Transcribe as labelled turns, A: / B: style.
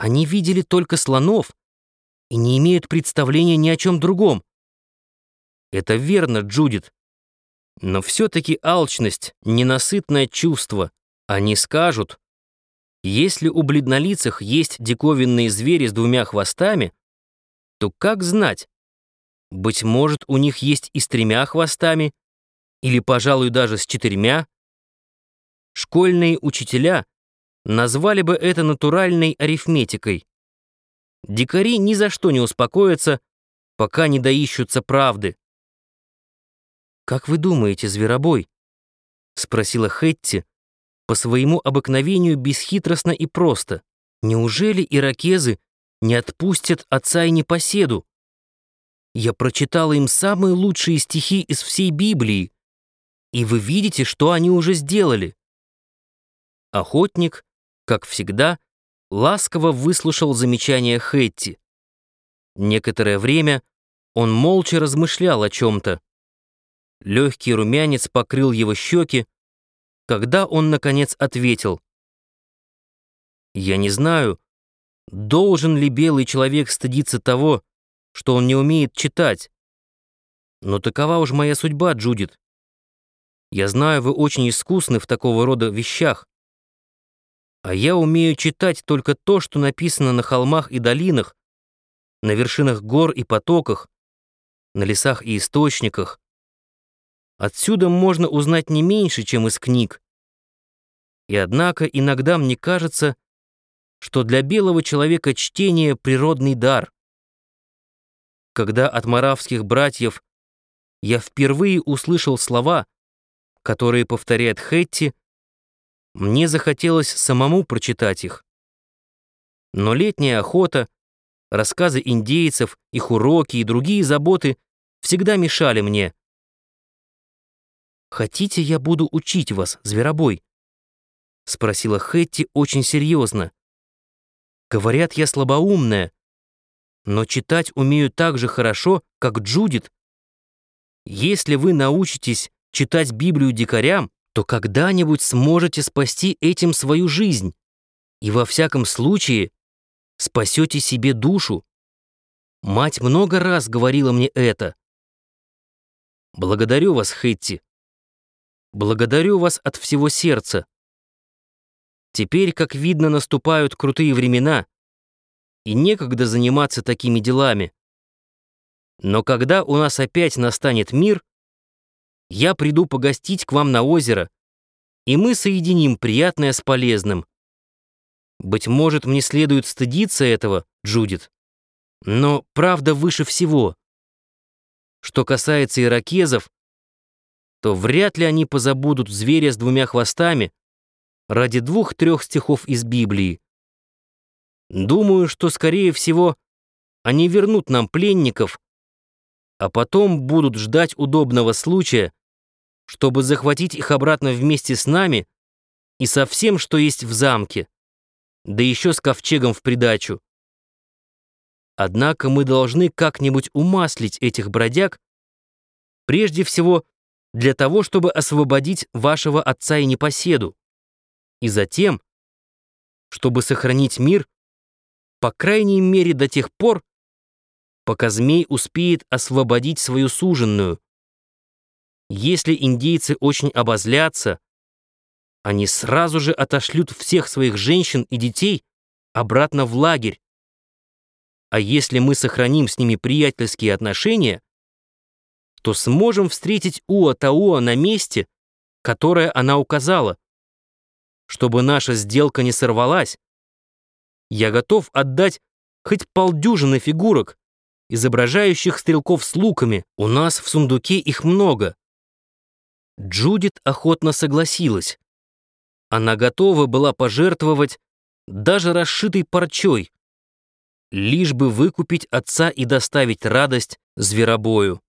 A: Они видели только слонов и не имеют представления ни о чем другом. Это верно, Джудит. Но все-таки алчность — ненасытное чувство. Они скажут, если у бледнолицых есть диковинные звери с двумя хвостами, то как знать? Быть может, у них есть и с тремя хвостами, или, пожалуй, даже с четырьмя? Школьные учителя назвали бы это натуральной арифметикой. Дикари ни за что не успокоятся, пока не доищутся правды. «Как вы думаете, зверобой?» — спросила Хетти, по своему обыкновению бесхитростно и просто. «Неужели иракезы не отпустят отца и непоседу? Я прочитала им самые лучшие стихи из всей Библии, и вы видите, что они уже сделали». Охотник, как всегда, ласково выслушал замечание Хетти. Некоторое время он молча размышлял о чем-то. Легкий румянец покрыл его щеки, когда он, наконец, ответил. «Я не знаю, должен ли белый человек стыдиться того, что он не умеет читать. Но такова уж моя судьба, Джудит. Я знаю, вы очень искусны в такого рода вещах. А я умею читать только то, что написано на холмах и долинах, на вершинах гор и потоках, на лесах и источниках, Отсюда можно узнать не меньше, чем из книг. И однако иногда мне кажется, что для белого человека чтение — природный дар. Когда от маравских братьев я впервые услышал слова, которые повторяет Хетти, мне захотелось самому прочитать их. Но летняя охота, рассказы индейцев, их уроки и другие заботы всегда мешали мне — «Хотите, я буду учить вас, зверобой?» — спросила Хэтти очень серьезно. «Говорят, я слабоумная, но читать умею так же хорошо, как Джудит. Если вы научитесь читать Библию дикарям, то когда-нибудь сможете спасти этим свою жизнь, и во всяком случае спасете себе душу. Мать много раз говорила мне это. Благодарю вас, Хэтти. Благодарю вас от всего сердца. Теперь, как видно, наступают крутые времена, и некогда заниматься такими делами. Но когда у нас опять настанет мир, я приду погостить к вам на озеро, и мы соединим приятное с полезным. Быть может, мне следует стыдиться этого, Джудит, но правда выше всего. Что касается иракезов, то вряд ли они позабудут зверя с двумя хвостами ради двух-трех стихов из Библии. Думаю, что, скорее всего, они вернут нам пленников, а потом будут ждать удобного случая, чтобы захватить их обратно вместе с нами и со всем, что есть в замке, да еще с ковчегом в придачу. Однако мы должны как-нибудь умаслить этих бродяг, прежде всего для того, чтобы освободить вашего отца и непоседу, и затем, чтобы сохранить мир, по крайней мере до тех пор, пока змей успеет освободить свою суженную. Если индейцы очень обозлятся, они сразу же отошлют всех своих женщин и детей обратно в лагерь. А если мы сохраним с ними приятельские отношения, то сможем встретить Уа-Тауа на месте, которое она указала. Чтобы наша сделка не сорвалась, я готов отдать хоть полдюжины фигурок, изображающих стрелков с луками. У нас в сундуке их много. Джудит охотно согласилась. Она готова была пожертвовать даже расшитой парчой, лишь бы выкупить отца и доставить радость зверобою.